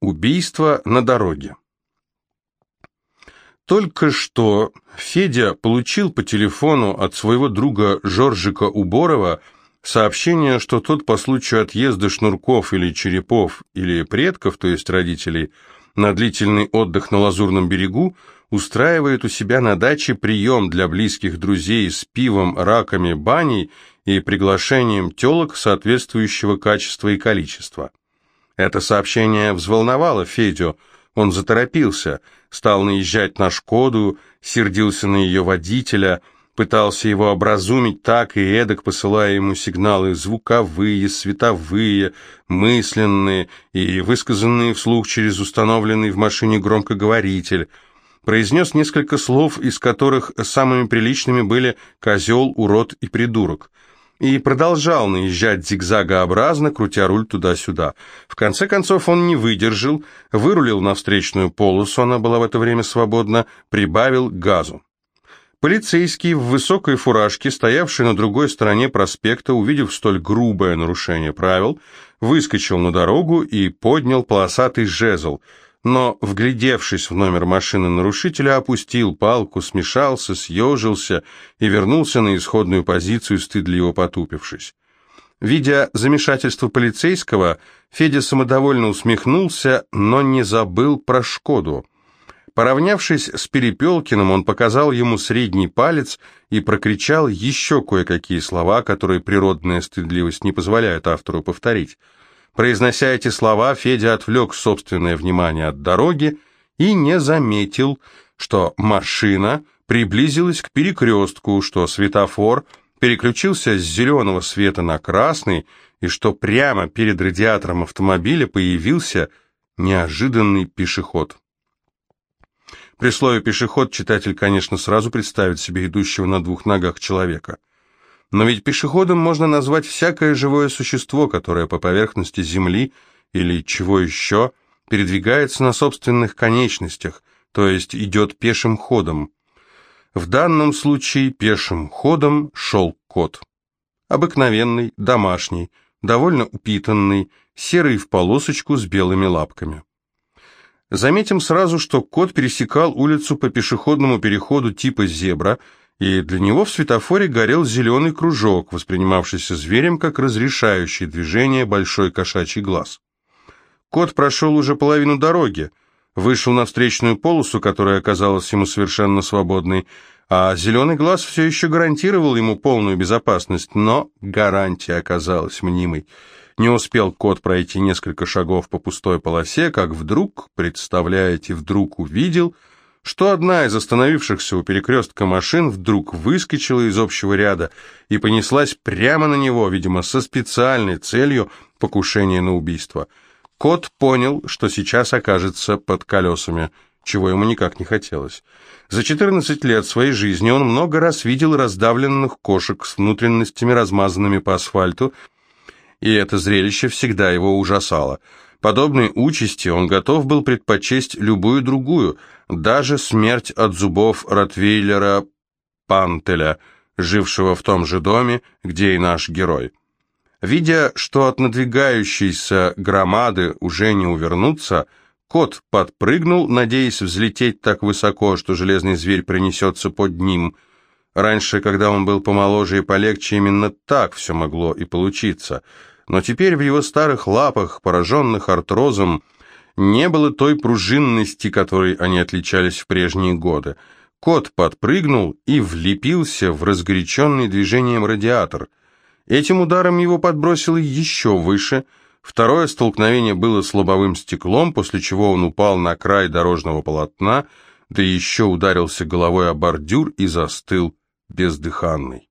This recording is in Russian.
Убийство на дороге. Только что Федя получил по телефону от своего друга Жоржика Уборова сообщение, что тот по случаю отъезда Шнурков или Черепов или предков, то есть родителей, на длительный отдых на Лазурном берегу, устраивает у себя на даче прием для близких друзей с пивом, раками, баней и приглашением телок соответствующего качества и количества. Это сообщение взволновало Федю. Он заторопился, стал наезжать на «Шкоду», сердился на ее водителя, пытался его образумить так и эдак, посылая ему сигналы звуковые, световые, мысленные и высказанные вслух через установленный в машине громкоговоритель. Произнес несколько слов, из которых самыми приличными были «козел», «урод» и «придурок» и продолжал наезжать зигзагообразно, крутя руль туда-сюда. В конце концов он не выдержал, вырулил на встречную полосу, она была в это время свободна, прибавил газу. Полицейский в высокой фуражке, стоявший на другой стороне проспекта, увидев столь грубое нарушение правил, выскочил на дорогу и поднял полосатый жезл – но, вглядевшись в номер машины нарушителя, опустил палку, смешался, съежился и вернулся на исходную позицию, стыдливо потупившись. Видя замешательство полицейского, Федя самодовольно усмехнулся, но не забыл про Шкоду. Поравнявшись с Перепелкиным, он показал ему средний палец и прокричал еще кое-какие слова, которые природная стыдливость не позволяет автору повторить. Произнося эти слова, Федя отвлек собственное внимание от дороги и не заметил, что машина приблизилась к перекрестку, что светофор переключился с зеленого света на красный, и что прямо перед радиатором автомобиля появился неожиданный пешеход. При слове «пешеход» читатель, конечно, сразу представит себе идущего на двух ногах человека. Но ведь пешеходом можно назвать всякое живое существо, которое по поверхности Земли или чего еще передвигается на собственных конечностях, то есть идет пешим ходом. В данном случае пешим ходом шел кот. Обыкновенный, домашний, довольно упитанный, серый в полосочку с белыми лапками. Заметим сразу, что кот пересекал улицу по пешеходному переходу типа «зебра», и для него в светофоре горел зеленый кружок, воспринимавшийся зверем как разрешающий движение большой кошачий глаз. Кот прошел уже половину дороги, вышел на встречную полосу, которая оказалась ему совершенно свободной, а зеленый глаз все еще гарантировал ему полную безопасность, но гарантия оказалась мнимой. Не успел кот пройти несколько шагов по пустой полосе, как вдруг, представляете, вдруг увидел – что одна из остановившихся у перекрестка машин вдруг выскочила из общего ряда и понеслась прямо на него, видимо, со специальной целью покушения на убийство. Кот понял, что сейчас окажется под колесами, чего ему никак не хотелось. За 14 лет своей жизни он много раз видел раздавленных кошек с внутренностями, размазанными по асфальту, и это зрелище всегда его ужасало – Подобной участи он готов был предпочесть любую другую, даже смерть от зубов Ротвейлера Пантеля, жившего в том же доме, где и наш герой. Видя, что от надвигающейся громады уже не увернуться, кот подпрыгнул, надеясь взлететь так высоко, что железный зверь принесется под ним. Раньше, когда он был помоложе и полегче, именно так все могло и получиться – но теперь в его старых лапах, пораженных артрозом, не было той пружинности, которой они отличались в прежние годы. Кот подпрыгнул и влепился в разгоряченный движением радиатор. Этим ударом его подбросило еще выше. Второе столкновение было с лобовым стеклом, после чего он упал на край дорожного полотна, да еще ударился головой о бордюр и застыл бездыханный.